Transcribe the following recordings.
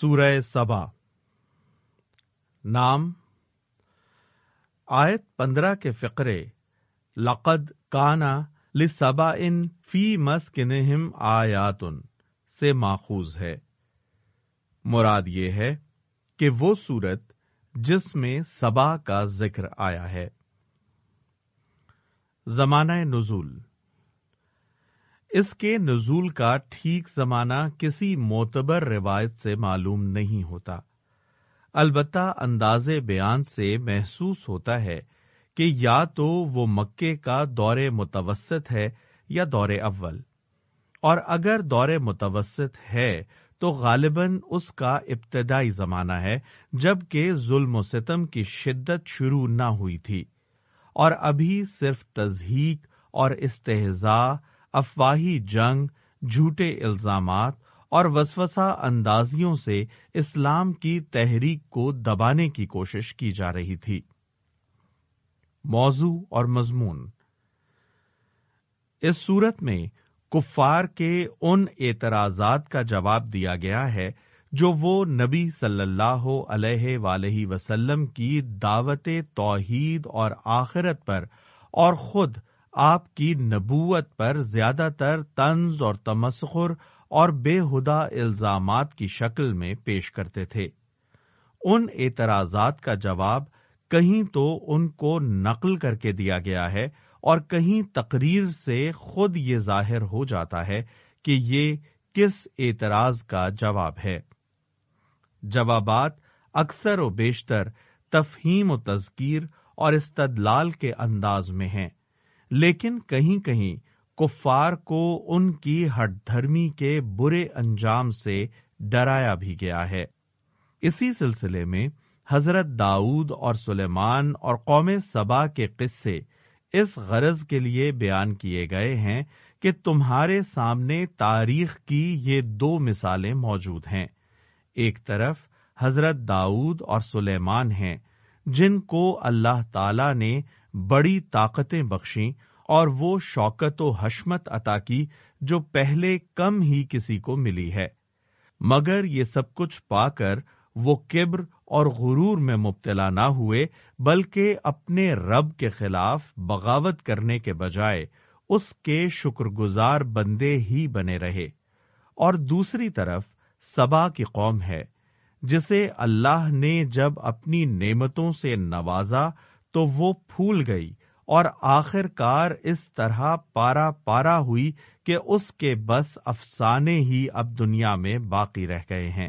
سورہ سبا۔ نام، آیت پندرہ کے فقرے، لقد کانا لسبا ان فی مسکنہم آیاتن سے ماخوذ ہے۔ مراد یہ ہے کہ وہ سورت جس میں سبا کا ذکر آیا ہے۔ زمانہ نزول۔ اس کے نزول کا ٹھیک زمانہ کسی معتبر روایت سے معلوم نہیں ہوتا۔ البتہ انداز بیان سے محسوس ہوتا ہے کہ یا تو وہ مکے کا دور متوسط ہے یا دور اول۔ اور اگر دور متوسط ہے تو غالباً اس کا ابتدائی زمانہ ہے جبکہ ظلم و ستم کی شدت شروع نہ ہوئی تھی۔ اور ابھی صرف تزہیق اور استحضاء افواہی جنگ، جھوٹے الزامات اور وسوسہ اندازیوں سے اسلام کی تحریک کو دبانے کی کوشش کی جا رہی تھی۔ موضوع اور مضمون۔ اس صورت میں کفار کے ان اعتراضات کا جواب دیا گیا ہے جو وہ نبی صلی اللہ علیہ ولیہ وسلم کی دعوت توحید اور آخرت پر اور خود آپ کی نبوت پر زیادہ تر طنز اور تمسخر اور بے ہدا الزامات کی شکل میں پیش کرتے تھے۔ ان اعتراضات کا جواب کہیں تو ان کو نقل کر کے دیا گیا ہے اور کہیں تقریر سے خود یہ ظاہر ہو جاتا ہے کہ یہ کس اعتراض کا جواب ہے۔ جوابات اکثر و بیشتر تفہیم و تذکیر اور استدلال کے انداز میں ہیں۔ لیکن کہیں کہیں کفار کو ان کی ہٹ دھرمی کے برے انجام سے ڈرایا بھی گیا ہے۔ اسی سلسلے میں حضرت داؤد اور سلیمان اور قوم سبا کے قصے اس غرض کے لیے بیان کیے گئے ہیں کہ تمہارے سامنے تاریخ کی یہ دو مثالیں موجود ہیں۔ ایک طرف حضرت داؤد اور سلیمان ہیں جن کو اللہ تعالی نے بڑی طاقتیں بخشیں اور وہ شوکت و حشمت عطا کی جو پہلے کم ہی کسی کو ملی ہے۔ مگر یہ سب کچھ پا کر وہ کبر اور غرور میں مبتلا نہ ہوئے، بلکہ اپنے رب کے خلاف بغاوت کرنے کے بجائے اس کے شکر گزار بندے ہی بنے رہے۔ اور دوسری طرف سبا کی قوم ہے، جسے اللہ نے جب اپنی نعمتوں سے نوازا تو وہ پھول گئی اور آخر کار اس طرح پارا پارا ہوئی کہ اس کے بس افسانے ہی اب دنیا میں باقی رہ گئے ہیں۔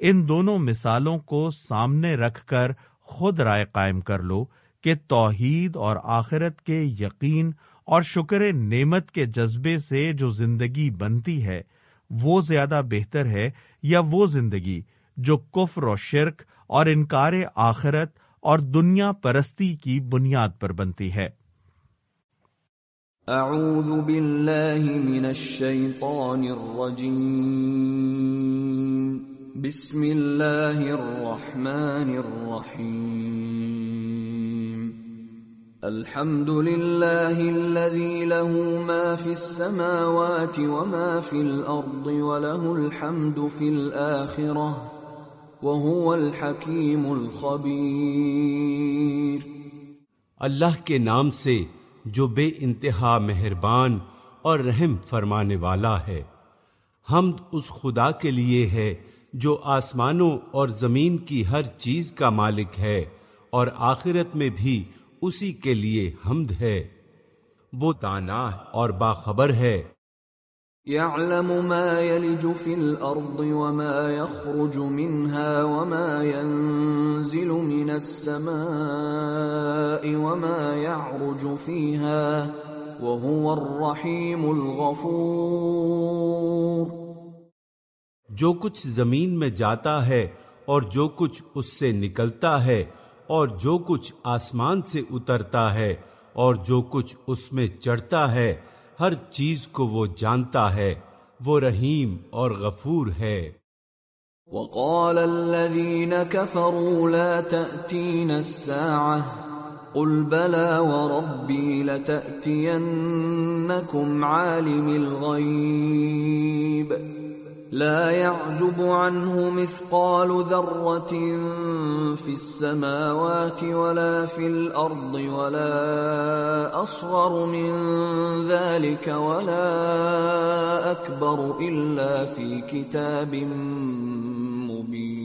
ان دونوں مثالوں کو سامنے رکھ کر خود رائے قائم کر لو کہ توحید اور آخرت کے یقین اور شکر نعمت کے جذبے سے جو زندگی بنتی ہے، وہ زیادہ بہتر ہے یا وہ زندگی جو کفر و شرک اور انکار آخرت اور دنیا پرستی کی بنیاد پر بنتی ہے۔ اعوذ باللہ من الشیطان الرجیم۔ بسم اللہ الرحمن الرحیم۔ الحمد لله الذي له ما في السماوات وما في الارض وله الحمد في الاخره وهو الحكيم الخبير۔ اللہ کے نام سے جو بے انتہا مہربان اور رحم فرمانے والا ہے۔ حمد اس خدا کے لیے ہے جو آسمانوں اور زمین کی ہر چیز کا مالک ہے اور آخرت میں بھی اسی کے لیے حمد ہے۔ وہ تانا اور باخبر ہے۔ يعلم ما يلج في الارض وما يخرج منها وما ينزل من السماء وما يعرج فيها وهو الرحيم الغفور جو کچھ زمین میں جاتا ہے اور جو کچھ اس سے نکلتا ہے اور جو کچھ آسمان سے اترتا ہے اور جو کچھ اس میں چڑھتا ہے ہر چیز کو وہ جانتا ہے، وہ رحیم اور غفور ہے۔ وقال الذين كفروا لا تأتين الساعة، قل بلى وربي لتأتينكم عالم الغيب۔ لا يعزب عنه مثقال ذرة في السماوات ولا في الأرض ولا أصغر من ذلك ولا أكبر إلا في كتاب مبين.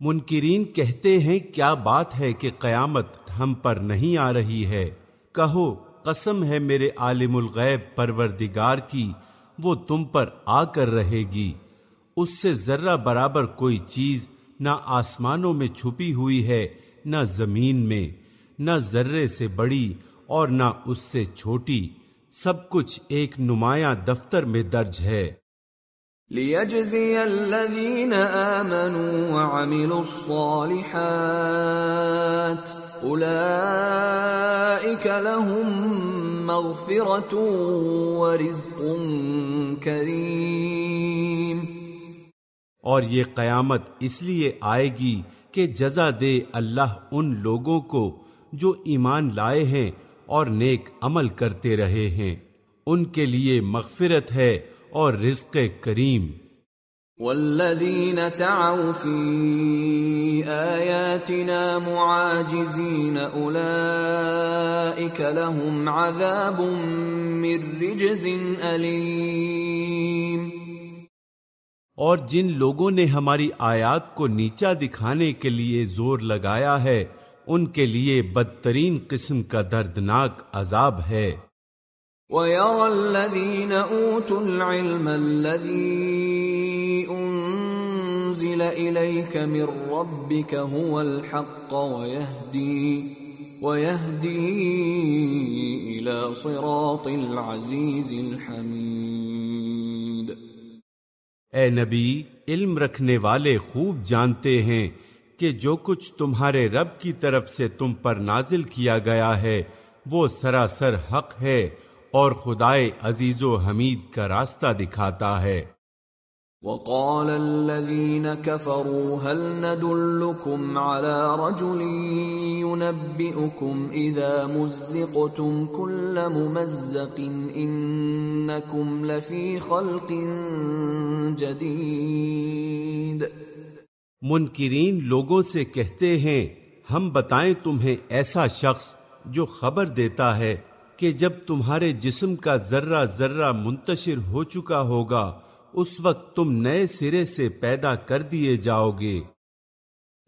منکرین کہتے ہیں، کیا بات ہے کہ قیامت ہم پر نہیں آ رہی ہے؟ کہو، قسم ہے میرے عالم الغیب پروردگار کی وہ تم پر آ کر رہے گی۔ اس سے ذرہ برابر کوئی چیز نہ آسمانوں میں چھپی ہوئی ہے، نہ زمین میں، نہ ذرے سے بڑی اور نہ اس سے چھوٹی۔ سب کچھ ایک نمایاں دفتر میں درج ہے۔ لِيَجْزِيَ الَّذِينَ آمَنُوا وَعَمِلُوا الصَّالِحَاتِ اولئیک لهم مغفرت ورزق کریم۔ اور یہ قیامت اس لیے آئے گی کہ جزا دے اللہ ان لوگوں کو جو ایمان لائے ہیں اور نیک عمل کرتے رہے ہیں۔ ان کے لیے مغفرت ہے اور رزق کریم۔ والذين سعوا في آياتنا معاجزين أولئك لهم عذاب من رجز أليم اور جن لوگوں نے ہماری آیات کو نیچا دکھانے کے لیے زور لگایا ہے ان کے لیے بدترین قسم کا دردناک عذاب ہے۔ وَيَرَى الَّذِينَ أُوتُوا الْعِلْمَ الَّذِي أُنزِلَ إِلَيْكَ مِن رَّبِّكَ هُوَ الْحَقَّ وَيَهْدِي وَيَهْدِي إِلَى صِرَاطِ الْعَزِيزِ الْحَمِيدِ. اے نبی، علم رکھنے والے خوب جانتے ہیں کہ جو کچھ تمہارے رب کی طرف سے تم پر نازل کیا گیا ہے، وہ سراسر حق ہے اور خدائے عزیز و حمید کا راستہ دکھاتا ہے۔ وقال الذين كفروا هل ندلكم على رجل ينبئكم اذا مزقتم كل ممزق انكم لفي خلق جديد منکرین لوگوں سے کہتے ہیں، ہم بتائیں تمہیں ایسا شخص جو خبر دیتا ہے کہ جب تمہارے جسم کا ذرہ ذرہ منتشر ہو چکا ہوگا اس وقت تم نئے سرے سے پیدا کر دیے جاؤ گے۔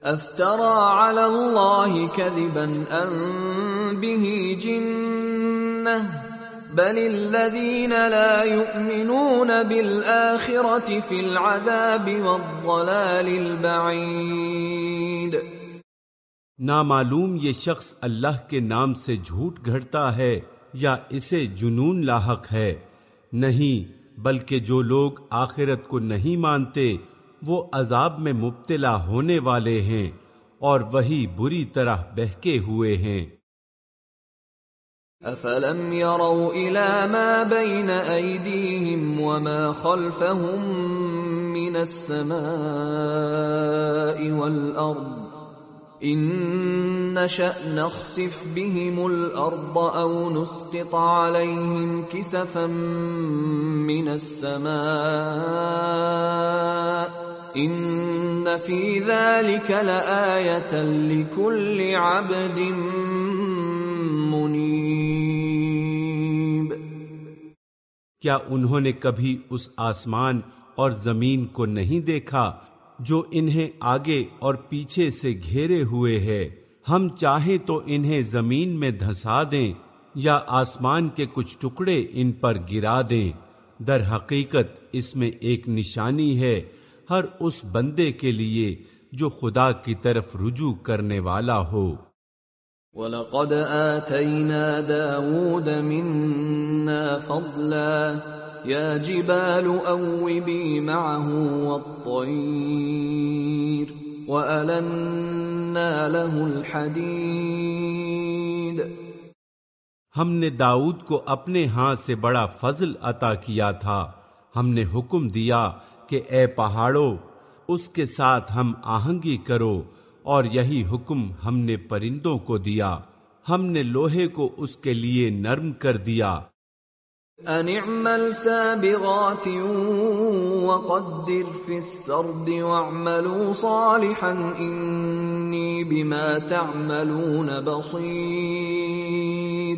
افترا علی اللہ کذبا ان به جنہ۔ بل الذین لا يؤمنون بالآخرة في العذاب والضلال البعید۔ نامعلوم یہ شخص اللہ کے نام سے جھوٹ گھڑتا ہے یا اسے جنون لاحق ہے۔ نہیں بلکہ جو لوگ آخرت کو نہیں مانتے، وہ عذاب میں مبتلا ہونے والے ہیں اور وہی بری طرح بہکے ہوئے ہیں۔ افلم يروا الى ما بين ايديهم وما خلفهم من السماء والارض ان نشأ نخسف بهم الارض او نسقط عليهم كسفا من السماء ان في ذلك لآية لكل عبد منيب کیا انہوں نے کبھی اس آسمان اور زمین کو نہیں دیکھا جو انہیں آگے اور پیچھے سے گھیرے ہوئے ہے۔ ہم چاہیں تو انہیں زمین میں دھسا دیں یا آسمان کے کچھ ٹکڑے ان پر گرا دیں۔ در حقیقت اس میں ایک نشانی ہے ہر اس بندے کے لیے جو خدا کی طرف رجوع کرنے والا ہو۔ وَلَقَدْ آتَيْنَا دَاوُودَ مِنَّا فَضْلًا یا جبال اوبی معه والطیر وَأَلَنَّا لَهُ الْحَدِيدِ. ہم نے داؤد کو اپنے ہاں سے بڑا فضل عطا کیا تھا۔ ہم نے حکم دیا کہ اے پہاڑوں، اس کے ساتھ ہم آہنگی کرو اور یہی حکم ہم نے پرندوں کو دیا۔ ہم نے لوہے کو اس کے لیے نرم کر دیا۔ ان اعمل سابغات وقدر في السرد واعملوا صالحا انی بما تعملون بصیر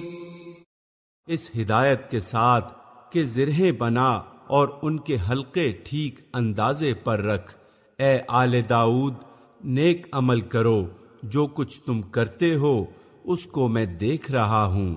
اس ہدایت کے ساتھ کہ زرہیں بنا اور ان کے حلقے ٹھیک اندازے پر رکھ۔ اے آل داؤد، نیک عمل کرو۔ جو کچھ تم کرتے ہو، اس کو میں دیکھ رہا ہوں۔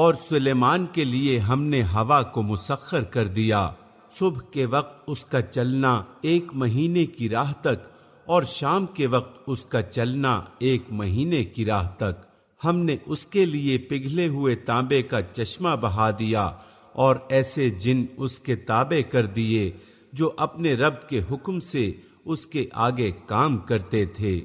اور سلیمان کے لیے ہم نے ہوا کو مسخر کر دیا۔ صبح کے وقت اس کا چلنا ایک مہینے کی راہ تک اور شام کے وقت اس کا چلنا ایک مہینے کی راہ تک۔ ہم نے اس کے لیے پگھلے ہوئے تانبے کا چشمہ بہا دیا اور ایسے جن اس کے تابع کر دیے جو اپنے رب کے حکم سے اس کے آگے کام کرتے تھے۔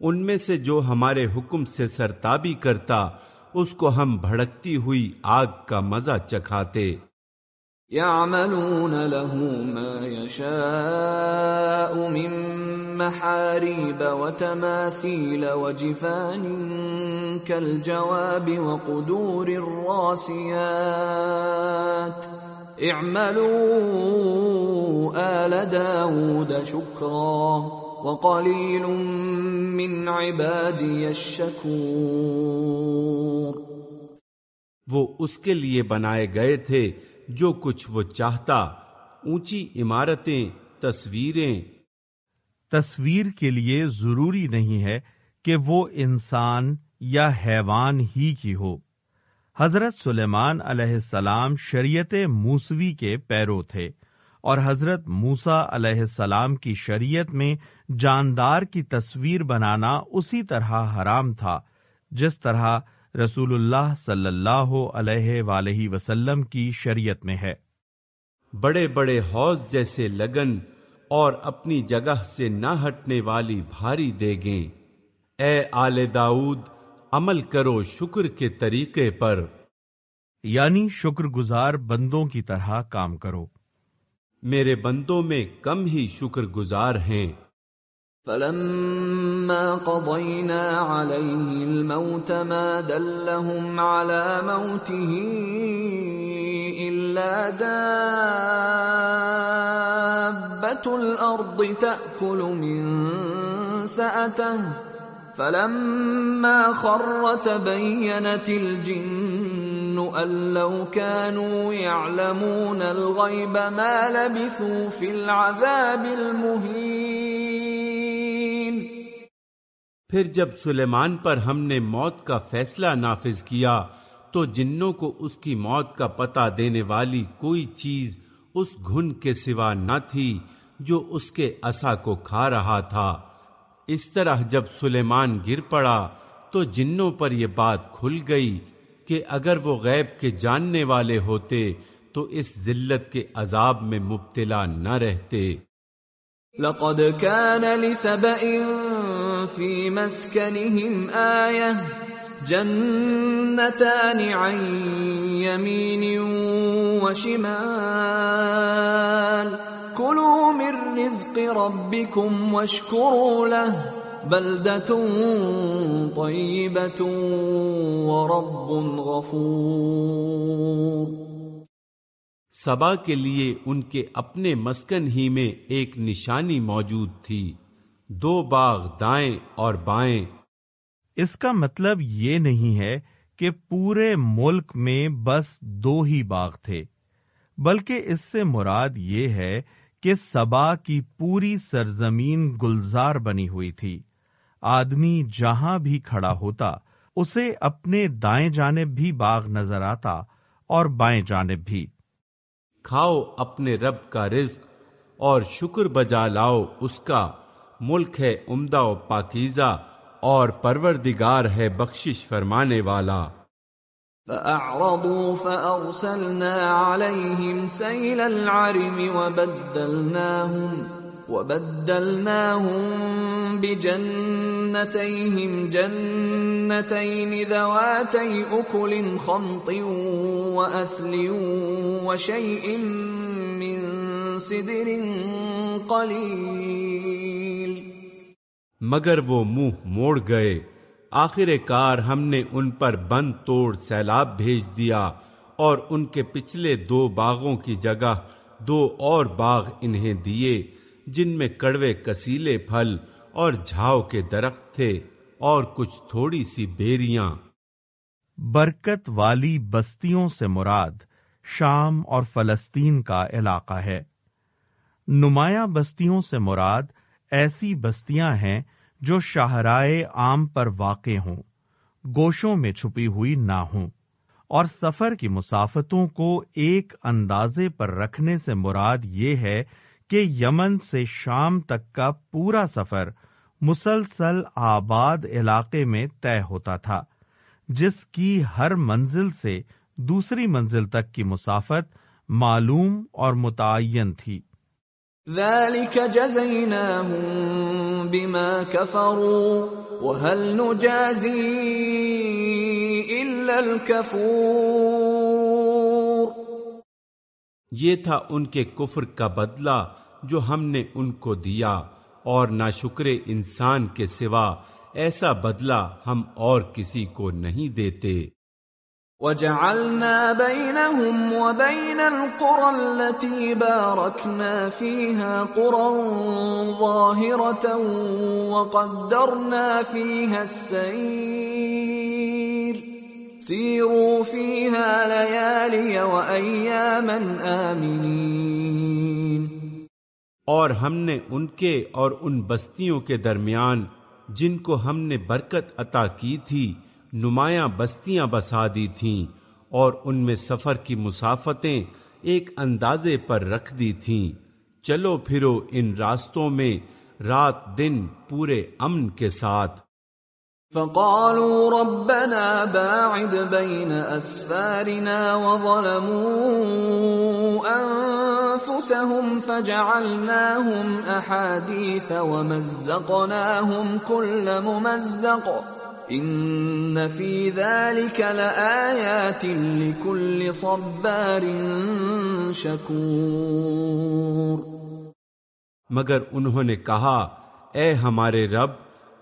ان میں سے جو ہمارے حکم سے سرتابی کرتا اس کو ہم بھڑکتی ہوئی آگ کا مزہ چکھاتے۔ يعملون له ما يشاء من محاريب وتماثيل وجفان كالجواب وقدور الراسيات اعملوا آل داود شكرا وقلیل من عبادی الشکور وہ اس کے لیے بنائے گئے تھے جو کچھ وہ چاہتا۔ اونچی عمارتیں تصویریں۔ تصویر کے لیے ضروری نہیں ہے کہ وہ انسان یا حیوان ہی کی ہو۔ حضرت سلیمان علیہ السلام شریعت موسوی کے پیرو تھے۔ اور حضرت موسا علیہ السلام کی شریعت میں جاندار کی تصویر بنانا اسی طرح حرام تھا جس طرح رسول اللہ صلی اللہ علیہ ولیہ وسلم کی شریعت میں ہے۔ بڑے بڑے حوض جیسے لگن اور اپنی جگہ سے نہ ہٹنے والی بھاری دے گے اے آل داؤد عمل کرو شکر کے طریقے پر۔ یعنی شکر گزار بندوں کی طرح کام کرو۔ میرے بندوں میں کم ہی شکر گزار ہیں۔ فلما قضينا عليه الموت ما دلهم على موته إلا دابة الأرض تأكل من سأته فلما خر تبينت الجن أن لو كانوا يعلمون الغيب ما لبثوا في العذاب المهين. پھر جب سلیمان پر ہم نے موت کا فیصلہ نافذ کیا، تو جنوں کو اس کی موت کا پتہ دینے والی کوئی چیز اس گھن کے سوا نہ تھی جو اس کے اصا کو کھا رہا تھا۔ اس طرح جب سلیمان گر پڑا تو جنوں پر یہ بات کھل گئی کہ اگر وہ غیب کے جاننے والے ہوتے تو اس ذلت کے عذاب میں مبتلا نہ رہتے۔ لقد كان لسبئ في مسكنهم آية، جنتان عن يمين وشمال۔ كلوا من رزق ربكم واشكروا له غفور۔ سبا کے لیے ان کے اپنے مسکن ہی میں ایک نشانی موجود تھی۔ دو باغ دائیں اور بائیں۔ اس کا مطلب یہ نہیں ہے کہ پورے ملک میں بس دو ہی باغ تھے بلکہ اس سے مراد یہ ہے کہ سبا کی پوری سرزمین گلزار بنی ہوئی تھی۔ آدمی جہاں بھی کھڑا ہوتا، اسے اپنے دائیں جانب بھی باغ نظر آتا اور بائیں جانب بھی۔ کھاؤ اپنے رب کا رزق اور شکر بجا لاؤ، اس کا ملک ہے عمدہ و پاکیزہ اور پروردگار ہے بخشش فرمانے والا۔ فأعرضوا فأرسلنا عليهم سيل العرم وبدلناهم وبدلناهم بجنتيهم جنتين ذواتي أكل خمط وأثل وشيء من سدر قليل مگر وہ منہ موڑ گئے آخر کار ہم نے ان پر بند توڑ سیلاب بھیج دیا اور ان کے پچھلے دو باغوں کی جگہ دو اور باغ انہیں دیے، جن میں کڑوے کسیلے پھل اور جھاؤ کے درخت تھے اور کچھ تھوڑی سی بیریاں۔ برکت والی بستیوں سے مراد شام اور فلسطین کا علاقہ ہے۔ نمایاں بستیوں سے مراد ایسی بستیاں ہیں جو شاہرائے عام پر واقع ہوں، گوشوں میں چھپی ہوئی نہ ہوں، اور سفر کی مسافتوں کو ایک اندازے پر رکھنے سے مراد یہ ہے کہ یمن سے شام تک کا پورا سفر مسلسل آباد علاقے میں طے ہوتا تھا، جس کی ہر منزل سے دوسری منزل تک کی مسافت معلوم اور متعین تھی۔ ذلك جزيناهم بما كفروا وهل نجازي إلا الكفور یہ تھا ان کے کفر کا بدلہ جو ہم نے ان کو دیا اور ناشکر انسان کے سوا ایسا بدلہ ہم اور کسی کو نہیں دیتے۔ وجعلنا بينهم وبين القرى التي باركنا فيها قرى ظاهرة وقدرنا فيها السير. سيروا فيها ليالي وأياما آمنين. اور ہم نے ان کے اور ان بستیوں کے درمیان جن کو ہم نے برکت عطا کی تھی نمایاں بستیاں بسا دی تھیں اور ان میں سفر کی مسافتیں ایک اندازے پر رکھ دی تھیں۔ چلو پھرو ان راستوں میں رات دن پورے امن کے ساتھ۔ فقالوا ربنا باعد بين أسفارنا وظلموا أنفسهم فجعلناهم أحاديث ومزقناهم كل ممزق۔ ان فی ذلك لآیات لكل صبار شکور مگر انہوں نے کہا اے ہمارے رب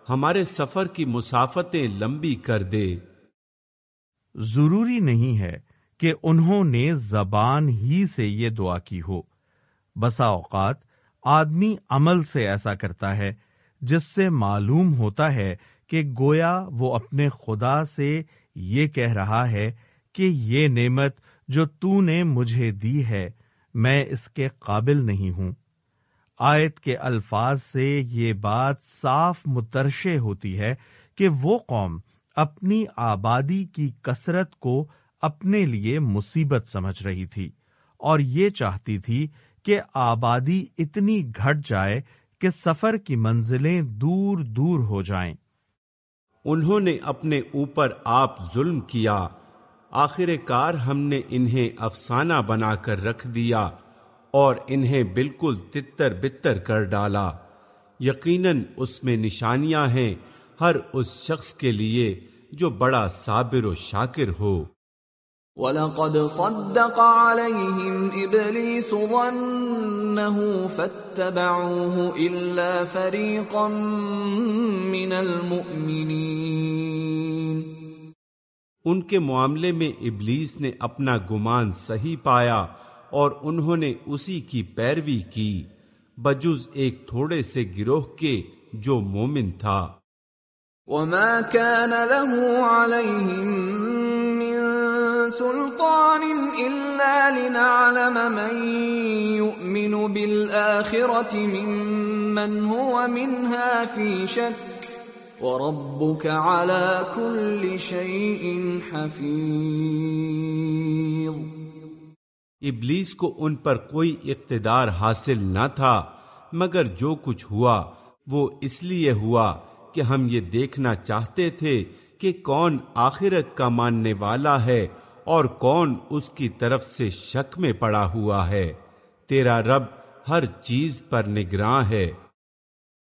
ہمارے سفر کی مسافتیں لمبی کر دے۔ ضروری نہیں ہے کہ انہوں نے زبان ہی سے یہ دعا کی ہو۔ بسا اوقات آدمی عمل سے ایسا کرتا ہے جس سے معلوم ہوتا ہے کہ گویا وہ اپنے خدا سے یہ کہہ رہا ہے کہ یہ نعمت جو تو نے مجھے دی ہے، میں اس کے قابل نہیں ہوں۔ آیت کے الفاظ سے یہ بات صاف مترشے ہوتی ہے کہ وہ قوم اپنی آبادی کی کثرت کو اپنے لیے مصیبت سمجھ رہی تھی، اور یہ چاہتی تھی کہ آبادی اتنی گھٹ جائے کہ سفر کی منزلیں دور دور ہو جائیں۔ انہوں نے اپنے اوپر آپ ظلم کیا۔ آخر کار ہم نے انہیں افسانہ بنا کر رکھ دیا اور انہیں بالکل تتر بتر کر ڈالا۔ یقیناً اس میں نشانیاں ہیں ہر اس شخص کے لیے جو بڑا صابر و شاکر ہو۔ وَلَقَدْ صَدَّقَ عَلَيْهِمْ إِبْلِيسُ ظَنَّهُ فَاتَّبَعُوهُ إِلَّا فَرِيقًا مِّنَ الْمُؤْمِنِينَ۔ ان کے معاملے میں ابلیس نے اپنا گمان صحیح پایا اور انہوں نے اسی کی پیروی کی بجز ایک تھوڑے سے گروہ کے جو مومن تھا۔ وَمَا كَانَ لَهُ عَلَيْهِمْ سلطان إلا لنعلم من يؤمن بالآخرة ممن هو منها في شك وربك على كل شيء حفيظ ابلیس کو ان پر کوئی اقتدار حاصل نہ تھا، مگر جو کچھ ہوا وہ اس لیے ہوا کہ ہم یہ دیکھنا چاہتے تھے کہ کون آخرت کا ماننے والا ہے اور کون اس کی طرف سے شک میں پڑا ہوا ہے؟ تیرا رب ہر چیز پر نگراں ہے۔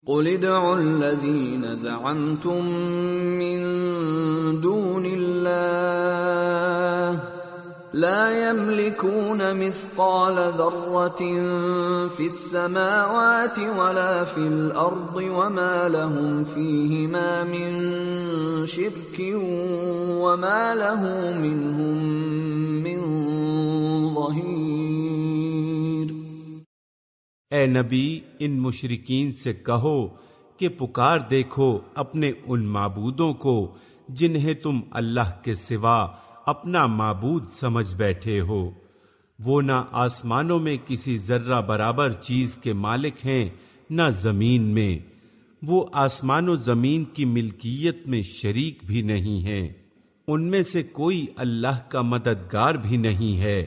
قل ادعوا الذين زعمتم من دون لا يملكون مثقال ذرة في السماوات ولا في الأرض وما لهم فيهما من شرك وما له منهم من ظهير اے نبی، ان مشرقین سے کہو کہ پکار دیکھو اپنے ان معبودوں کو جنہیں تم اللہ کے سوا اپنا معبود سمجھ بیٹھے ہو۔ وہ نہ آسمانوں میں کسی ذرہ برابر چیز کے مالک ہیں، نہ زمین میں۔ وہ آسمان و زمین کی ملکیت میں شریک بھی نہیں ہیں۔ ان میں سے کوئی اللہ کا مددگار بھی نہیں ہے۔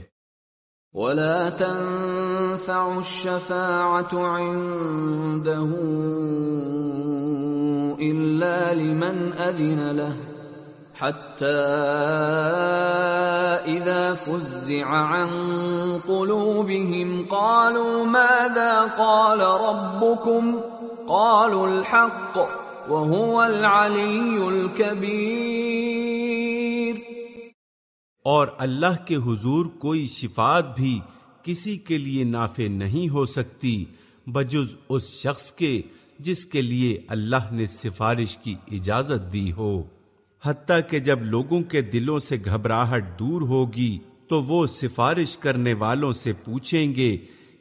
ولا تنفع الشفاعة عنده إلا لمن أذن له۔ حتى فزع عن قلوبهم قالوا ماذا قال ربكم؟ قالوا الحق وهو العلي الكبير. اور اللہ کے حضور کوئی شفاعت بھی کسی کے لیے نافع نہیں ہو سکتی، بجز اس شخص کے جس کے لیے اللہ نے سفارش کی اجازت دی ہو۔ حتیٰ کہ جب لوگوں کے دلوں سے گھبراہٹ دور ہوگی تو وہ سفارش کرنے والوں سے پوچھیں گے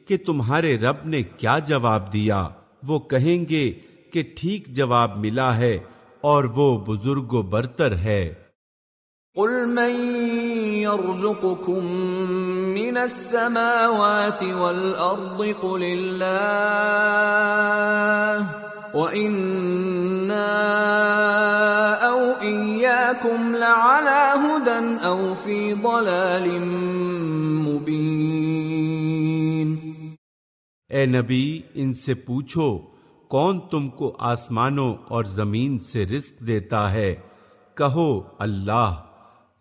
کہ تمہارے رب نے کیا جواب دیا؟ وہ کہیں گے کہ ٹھیک جواب ملا ہے اور وہ بزرگ و برتر ہے۔ قل من يرزقكم من السماوات والأرض قل الله وإنا أو إياكم لعلى هدى أو في ضلال مبين اے نبی، ان سے پوچھو، کون تم کو آسمانوں اور زمین سے رزق دیتا ہے؟ کہو، اللہ۔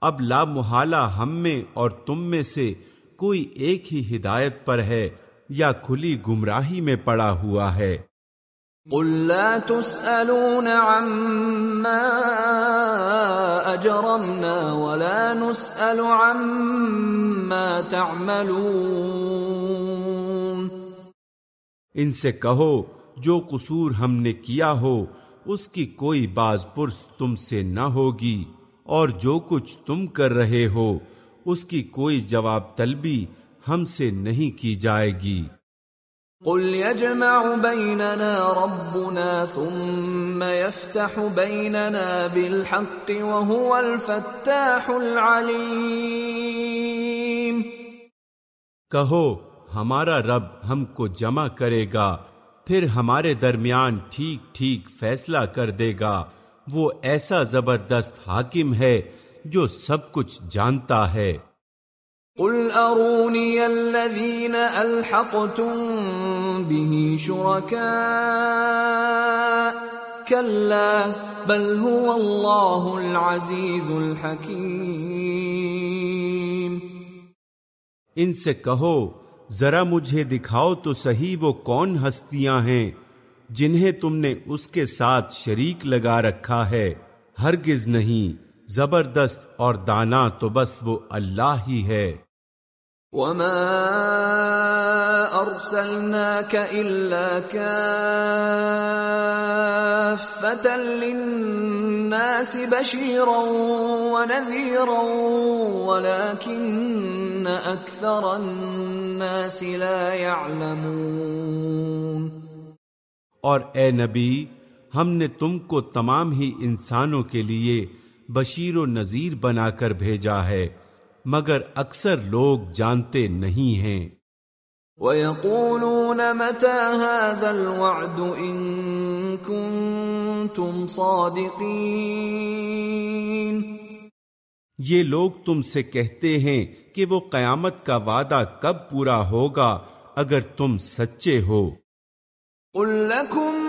اب لا محالہ ہم میں اور تم میں سے کوئی ایک ہی ہدایت پر ہے یا کھلی گمراہی میں پڑا ہوا ہے۔ قل لا تسألون عما أجرمنا ولا نسأل عما تعملون ان سے کہو، جو قصور ہم نے کیا ہو، اس کی کوئی باز پرس تم سے نہ ہوگی، اور جو کچھ تم کر رہے ہو، اس کی کوئی جواب طلبی ہم سے نہیں کی جائے گی۔ قل يجمع بيننا ربنا ثم يفتح بيننا بالحق وهو الفتاح العليم۔ کہو، ہمارا رب ہم کو جمع کرے گا، پھر ہمارے درمیان ٹھیک ٹھیک فیصلہ کر دے گا۔ وہ ایسا زبردست حاکم ہے جو سب کچھ جانتا ہے۔ قل اروني الذين الحقتم به شركاء كلا بل هو الله العزيز الحكيم ان سے کہو، ذرا مجھے دکھاؤ تو صحیح وہ کون ہستیاں ہیں جنہیں تم نے اس کے ساتھ شریک لگا رکھا ہے، ہرگز نہیں۔ زبردست اور دانا تو بس وہ اللہ ہی ہے۔ وما ارسلناك الا كافة للناس بشيرا ونذيرا ولكن اكثر الناس لا يعلمون۔ اور اے نبی ہم نے تم کو تمام ہی انسانوں کے لیے بشیر و نذیر بنا کر بھیجا ہے مگر اکثر لوگ جانتے نہیں ہیں۔ وَيَقُولُونَ مَتَى هَذَا الْوَعْدُ إِن كُنتُمْ صَادِقِينَ۔ یہ لوگ تم سے کہتے ہیں کہ وہ قیامت کا وعدہ کب پورا ہوگا اگر تم سچے ہو۔ قُل لَكُم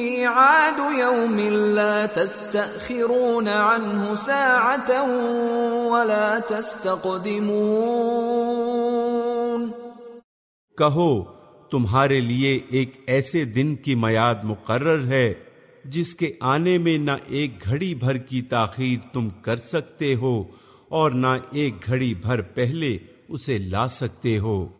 ميعاد يوم لا تستأخرون عنه ساعة ولا تستقدمون. کہو، تمہارے لیے ایک ایسے دن کی میاد مقرر ہے جس کے آنے میں نہ ایک گھڑی بھر کی تاخیر تم کر سکتے ہو اور نہ ایک گھڑی بھر پہلے اسے لا سکتے ہو۔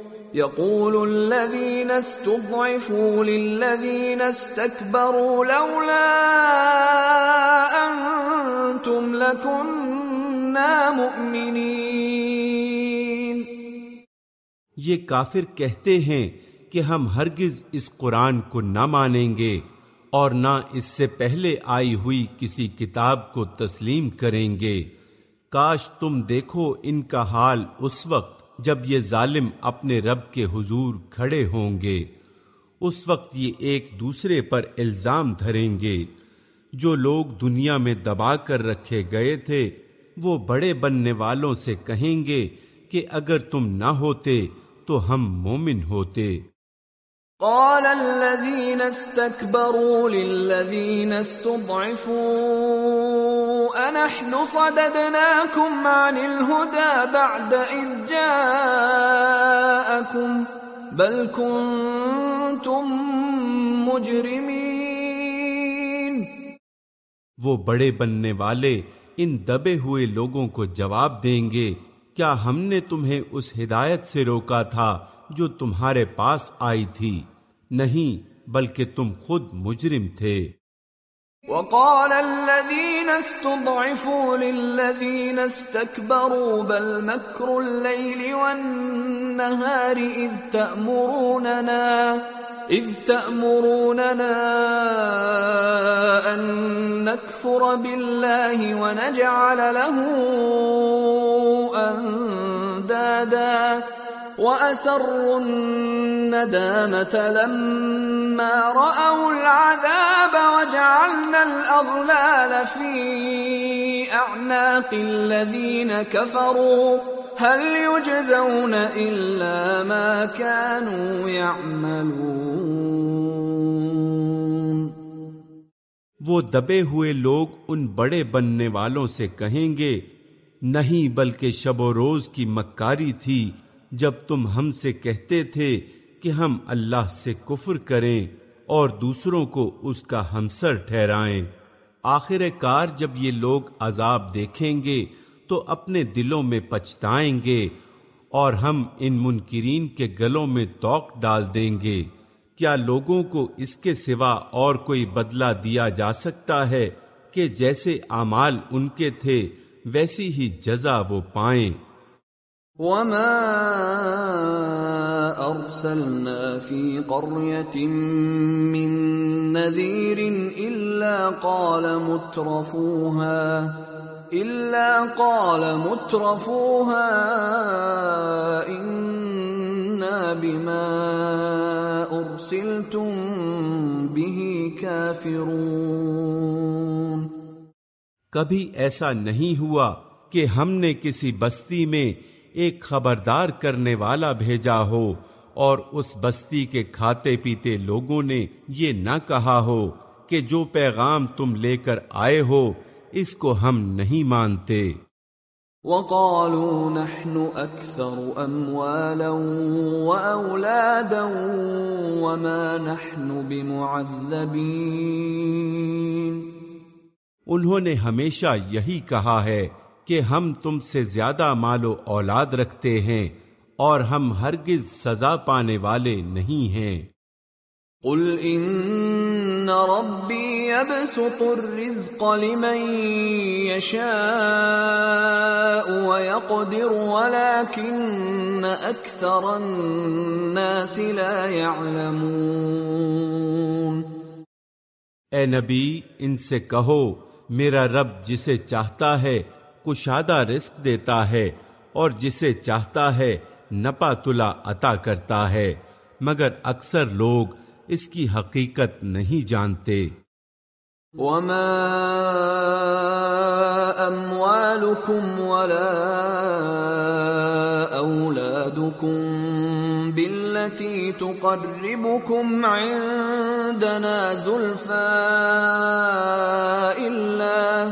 يقول الذين استضعفوا للذين استكبروا لولا أنتم لكنا مؤمنين. یہ کافر کہتے ہیں کہ ہم ہرگز اس قرآن کو نہ مانیں گے اور نہ اس سے پہلے آئی ہوئی کسی کتاب کو تسلیم کریں گے۔ کاش تم دیکھو ان کا حال اس وقت۔ جب یہ ظالم اپنے رب کے حضور کھڑے ہوں گے، اس وقت یہ ایک دوسرے پر الزام دھریں گے۔ جو لوگ دنیا میں دبا کر رکھے گئے تھے، وہ بڑے بننے والوں سے کہیں گے کہ اگر تم نہ ہوتے تو ہم مومن ہوتے۔ قال الذين استكبروا للذين استضعفوا أنحن صددناكم عن الهدى بعد إذ جاءكم بل كنتم مجرمين وہ بڑے بننے والے ان دبے ہوئے لوگوں کو جواب دیں گے، کیا ہم نے تمہیں اس ہدایت سے روکا تھا جو تمہارے پاس آئی تھی؟ نہیں بلکہ تم خود مجرم تھے۔ وقال الذين استضعفوا للذين استكبروا بل مكر الليل والنهار إذ تأمروننا إذ تأمروننا أن نكفر بالله ونجعل له أندادا۔ وأسروا الندامة لما رأوا العذاب وجعلنا الأغلال في أعناق الذين كفروا. هل يجزون إلا ما كانوا يعملون؟ وہ دبے ہوئے لوگ ان بڑے بننے والوں سے کہیں گے، نہیں بلکہ شب و روز کی مکاری تھی جب تم ہم سے کہتے تھے کہ ہم اللہ سے کفر کریں اور دوسروں کو اس کا ہمسر ٹھہرائیں۔ آخر کار جب یہ لوگ عذاب دیکھیں گے تو اپنے دلوں میں پچھتائیں گے اور ہم ان منکرین کے گلوں میں توق ڈال دیں گے۔ کیا لوگوں کو اس کے سوا اور کوئی بدلہ دیا جا سکتا ہے کہ جیسے اعمال ان کے تھے، ویسی ہی جزا وہ پائیں۔ وما ارسلنا في قريه من نذير الا قال مترفوها الا قال مترفوها انا بما ارسلتم به كافرون۔ کبھی ایسا نہیں ہوا کہ ہم نے کسی بستی میں ایک خبردار کرنے والا بھیجا ہو اور اس بستی کے کھاتے پیتے لوگوں نے یہ نہ کہا ہو کہ جو پیغام تم لے کر آئے ہو اس کو ہم نہیں مانتے۔ وقالوا نحن اكثر اموالا واولادا وما نحن بمعذبين انہوں نے ہمیشہ یہی کہا ہے کہ ہم تم سے زیادہ مال و اولاد رکھتے ہیں اور ہم ہرگز سزا پانے والے نہیں ہیں۔ قل ان ربي يبسط الرزق لمن يشاء ويقدر ولكن اكثر الناس لا يعلمون۔ اے نبی ان سے کہو میرا رب جسے چاہتا ہے کشادہ رزق دیتا ہے اور جسے چاہتا ہے نپا تلا عطا کرتا ہے، مگر اکثر لوگ اس کی حقیقت نہیں جانتے۔ وما اموالكم ولا اولادكم بالتي تقربكم عندنا زلفى الا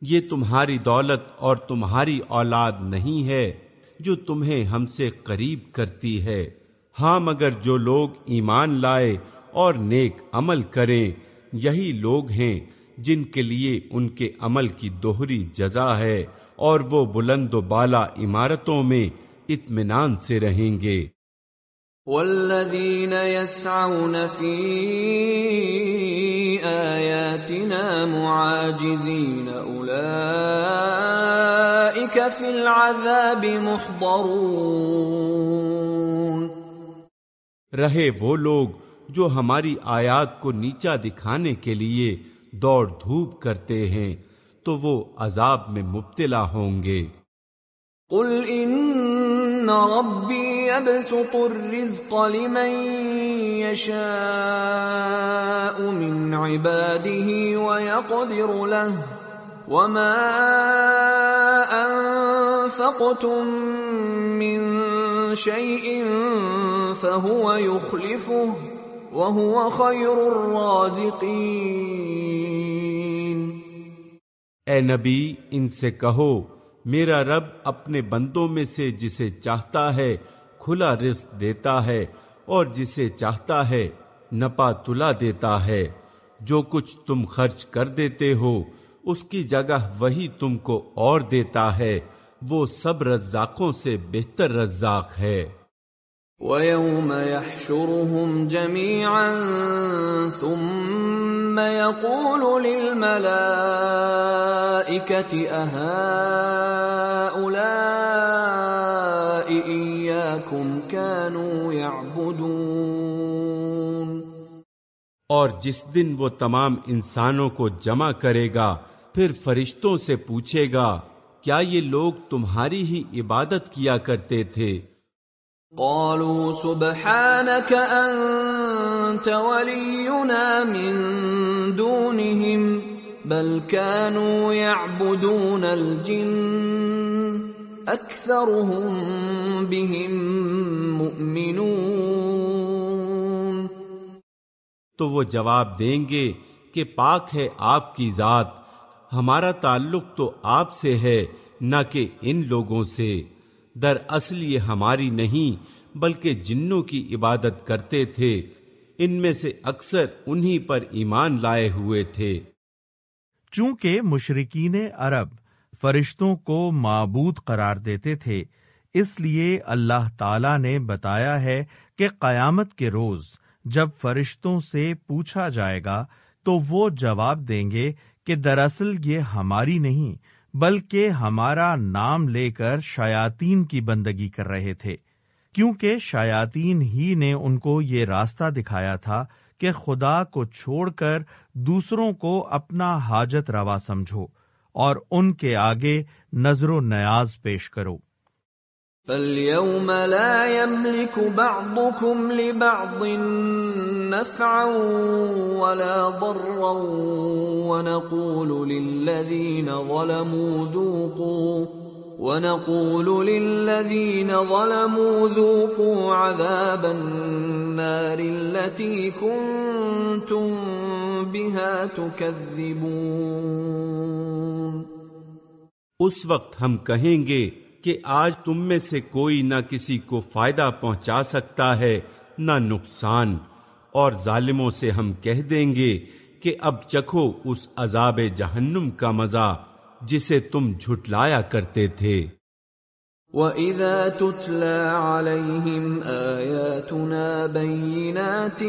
یہ تمہاری دولت اور تمہاری اولاد نہیں ہے جو تمہیں ہم سے قریب کرتی ہے۔ ہاں مگر جو لوگ ایمان لائے اور نیک عمل کریں، یہی لوگ ہیں جن کے لیے ان کے عمل کی دوہری جزا ہے اور وہ بلند و بالا عمارتوں میں اطمینان سے رہیں گے۔ والذین يسعون فی آیاتنا معاجزین اولئیک فی العذاب محضرون رہے وہ لوگ جو ہماری آیات کو نیچا دکھانے کے لیے دوڑ دھوپ کرتے ہیں تو وہ عذاب میں مبتلا ہوں گے۔ قل ان ربی يبسط الرزق لمن يشاء من عباده ويقدر له وما انفقتم من شيء فهو يخلفه وهو خير الرازقين اے نبی، ان سے کہو میرا رب اپنے بندوں میں سے جسے چاہتا ہے کھلا رزق دیتا ہے اور جسے چاہتا ہے نپا تلا دیتا ہے۔ جو کچھ تم خرچ کر دیتے ہو، اس کی جگہ وہی تم کو اور دیتا ہے۔ وہ سب رزاقوں سے بہتر رزاق ہے۔ وَيَوْمَ يَحْشُرُهُمْ جَمِيعًا ثُمَّ يَقُولُ لِلْمَلَائِكَةِ أَهَٰؤُلَاءِ إِيَّاكُمْ كَانُوا يَعْبُدُونَ اور جس دن وہ تمام انسانوں کو جمع کرے گا، پھر فرشتوں سے پوچھے گا، کیا یہ لوگ تمہاری ہی عبادت کیا کرتے تھے؟ قالوا سبحانك انت ولينا من دونهم بل كانوا يعبدون الجن اكثرهم بهم مؤمنون تو وہ جواب دیں گے کہ پاک ہے آپ کی ذات، ہمارا تعلق تو آپ سے ہے، نہ کہ ان لوگوں سے۔ در اصل یہ ہماری نہیں بلکہ جنوں کی عبادت کرتے تھے، ان میں سے اکثر انہی پر ایمان لائے ہوئے تھے۔ چونکہ مشرقین عرب فرشتوں کو معبود قرار دیتے تھے، اس لیے اللہ تعالی نے بتایا ہے کہ قیامت کے روز جب فرشتوں سے پوچھا جائے گا تو وہ جواب دیں گے کہ دراصل یہ ہماری نہیں بلکہ ہمارا نام لے کر شیاطین کی بندگی کر رہے تھے، کیونکہ شیاطین ہی نے ان کو یہ راستہ دکھایا تھا کہ خدا کو چھوڑ کر دوسروں کو اپنا حاجت روا سمجھو اور ان کے آگے نظر و نیاز پیش کرو۔ فَالْيَوْمَ لَا يَمْلِكُ بَعْضُكُمْ لِبَعْضٍ نَفْعًا وَلَا ضَرًّا وَنَقُولُ لِلَّذِينَ ظَلَمُوا ذُوقُوا وَنَقُولُ لِلَّذِينَ ظَلَمُوا ذُوقُوا عَذَابَ النَّارِ الَّتِي كُنتُم بِهَا تُكَذِّبُونَ اس وقت ہم کہیں گے کہ آج تم میں سے کوئی نہ کسی کو فائدہ پہنچا سکتا ہے، نہ نقصان۔ اور ظالموں سے ہم کہہ دیں گے کہ اب چکھو اس عذاب جہنم کا مزہ جسے تم جھٹلایا کرتے تھے۔ وَإِذَا تُتْلَى عَلَيْهِمْ آيَاتُنَا بَيِّنَاتٍ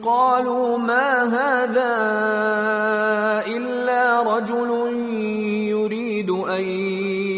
قَالُوا مَا هَذَا إِلَّا رَجُلٌ يُرِيدُ أَن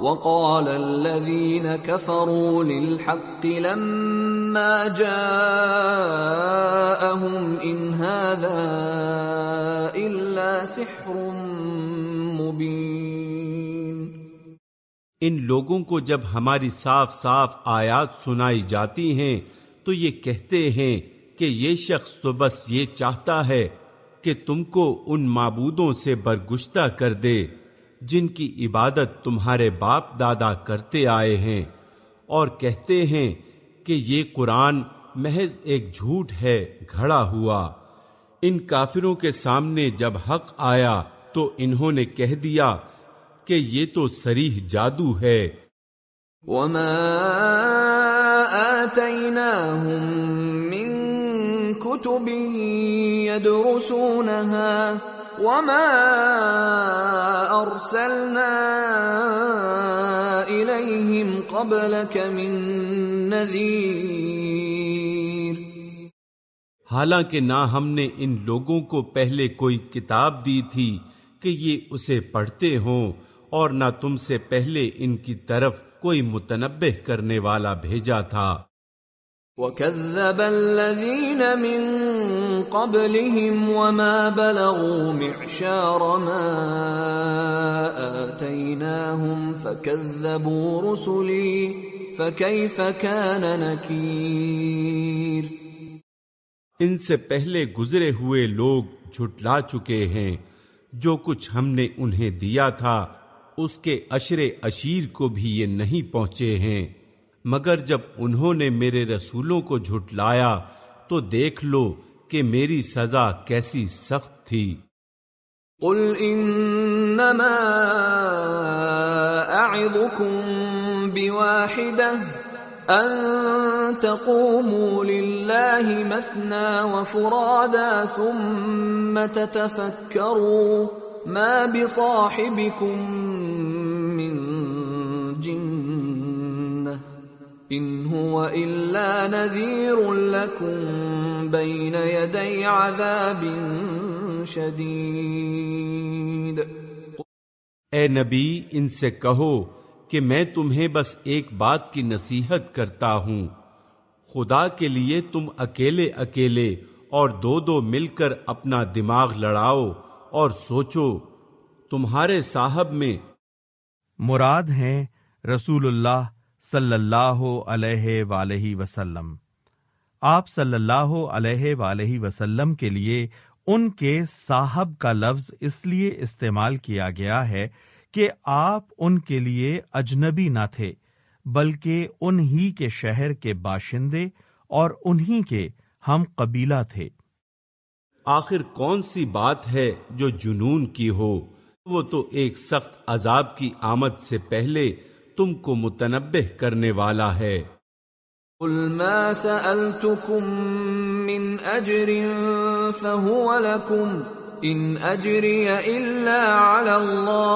وقال الذين كفروا للحق لما جاءهم ان هذا الا سحر مبين ان لوگوں کو جب ہماری صاف صاف آیات سنائی جاتی ہیں تو یہ کہتے ہیں کہ یہ شخص تو بس یہ چاہتا ہے کہ تم کو ان معبودوں سے برگشتہ کر دے۔ جن کی عبادت تمہارے باپ دادا کرتے آئے ہیں اور کہتے ہیں کہ یہ قرآن محض ایک جھوٹ ہے، گھڑا ہوا۔ ان کافروں کے سامنے جب حق آیا تو انہوں نے کہہ دیا کہ یہ تو سریح جادو ہے۔ وما آتيناهم من كتب يدرسونها۔ وما ارسلنا اليهم قبلك من نذير حالانکہ نہ ہم نے ان لوگوں کو پہلے کوئی کتاب دی تھی کہ یہ اسے پڑھتے ہوں اور نہ تم سے پہلے ان کی طرف کوئی متنبع کرنے والا بھیجا تھا۔ وَكَذَّبَ الَّذِينَ مِن قَبْلِهِمْ وَمَا بَلَغُوا مِعْشَارَ مَا آتَيْنَاهُمْ فَكَذَّبُوا رُسُلِي فَكَيْفَ كَانَ نَكِيرٌ ان سے پہلے گزرے ہوئے لوگ جھٹلا چکے ہیں۔ جو کچھ ہم نے انہیں دیا تھا، اس کے اشر اشیر کو بھی یہ نہیں پہنچے ہیں۔ مگر جب انہوں نے میرے رسولوں کو جھٹلایا، تو دیکھ لو کہ میری سزا کیسی سخت تھی۔ قل انما اعظكم بواحدة ان تقوموا لله مثنى وفرادا ثم تتفكروا ما بصاحبكم من جن ان هو الا نذير لكم بين يدي عذاب شديد. اے نبی ان سے کہو کہ میں تمہیں بس ایک بات کی نصیحت کرتا ہوں۔ خدا کے لیے تم اکیلے اکیلے اور دو دو مل کر اپنا دماغ لڑاؤ اور سوچو تمہارے صاحب میں مراد ہیں رسول اللہ صلی اللہ علیہ وآلہ وسلم۔ آپ صلی اللہ علیہ وآلہ وسلم کے لیے ان کے صاحب کا لفظ اس لیے استعمال کیا گیا ہے کہ آپ ان کے لیے اجنبی نہ تھے، بلکہ انہی کے شہر کے باشندے اور انہی کے ہم قبیلہ تھے۔ آخر کون سی بات ہے جو جنون کی ہو؟ وہ تو ایک سخت عذاب کی آمد سے پہلے تم کو متنبع کرنے والا ہے۔ قل ما سألتكم من اجر فهو لكم ان اجري الا على الله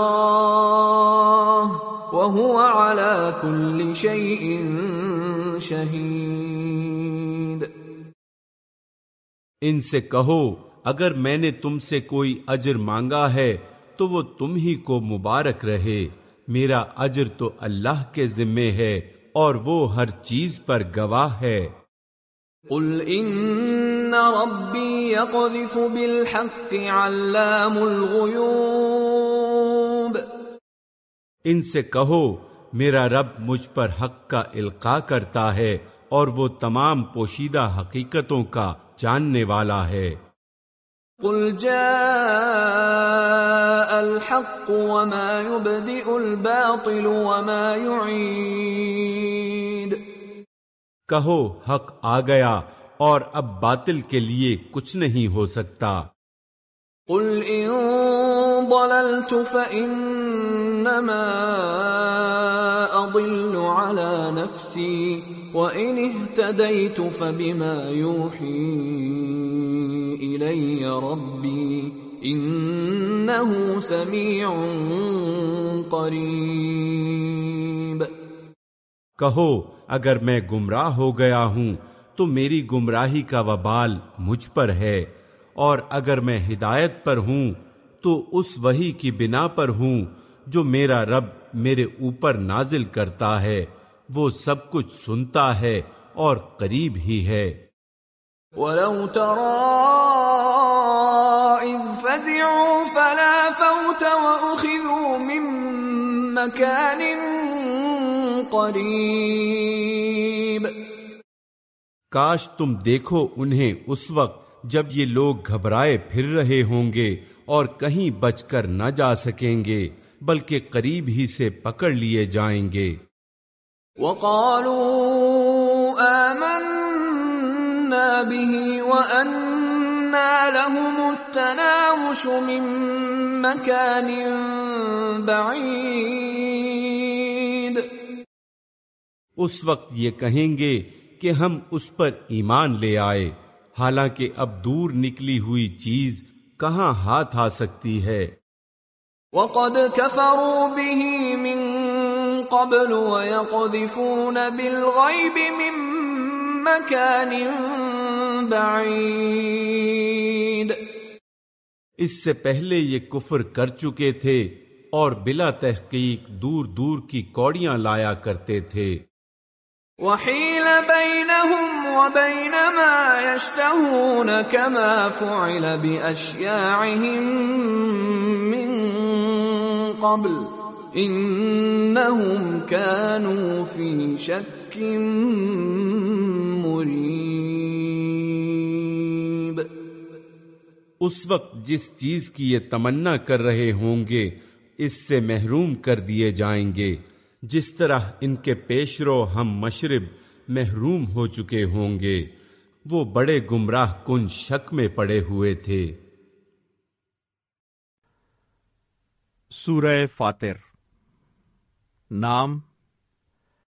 وهو على كل شيء شهيد۔ ان سے کہو اگر میں نے تم سے کوئی اجر مانگا ہے تو وہ تم ہی کو مبارک رہے۔ میرا اجر تو اللہ کے ذمے ہے اور وہ ہر چیز پر گواہ ہے۔ قل ان ربی يقذف بالحق علام الغیوب ان سے کہو میرا رب مجھ پر حق کا القاع کرتا ہے اور وہ تمام پوشیدہ حقیقتوں کا جاننے والا ہے۔ قل جاء الحق وما يبدئ الباطل وما يعيد۔ کہو حق آ گیا اور اب باطل کے لیے کچھ نہیں ہو سکتا۔ قل ان ضللت فانما اضل على نفسي وان اهتديت فبما يوحي الي ربي انه سميع قريب. کہو، اگر میں گمراہ ہو گیا ہوں، تو میری گمراہی کا وبال مجھ پر ہے، اور اگر میں ہدایت پر ہوں، تو اس وہی کی بنا پر ہوں جو میرا رب میرے اوپر نازل کرتا ہے وہ سب کچھ سنتا ہے اور قریب ہی ہے۔ ولو ترى إذ فزعوا فلا فوت وأخذوا من مكان قريب۔ کاش تم دیکھو انہیں اس وقت جب یہ لوگ گھبرائے پھر رہے ہوں گے اور کہیں بچ کر نہ جا سکیں گے۔ بلکہ قریب ہی سے پکڑ لیے جائیں گے۔ وقالوا آمنا به وأنا لهم التناوش من مكان بعيد۔ اس وقت یہ کہیں گے کہ ہم اس پر ایمان لے آئے حالانکہ اب دور نکلی ہوئی چیز کہاں ہاتھ آ سکتی ہے؟ وقد كفروا به من قبل ويقذفون بالغيب من مكان بعيد. اس سے پہلے یہ کفر کر چکے تھے اور بلا تحقیق دور دور کی کوڑیاں لایا کرتے تھے۔ وحيل بينهم وبين ما يشتهون كما فعل بأشياعهم من قبل إنهم كانوا في شك مريب اس وقت جس چیز کی یہ تمنا کر رہے ہوں گے، اس سے محروم کر دیے جائیں گے۔ جس طرح ان کے پیشرو ہم مشرب محروم ہو چکے ہوں گے، وہ بڑے گمراہ کن شک میں پڑے ہوئے تھے۔ سورہ فاتر نام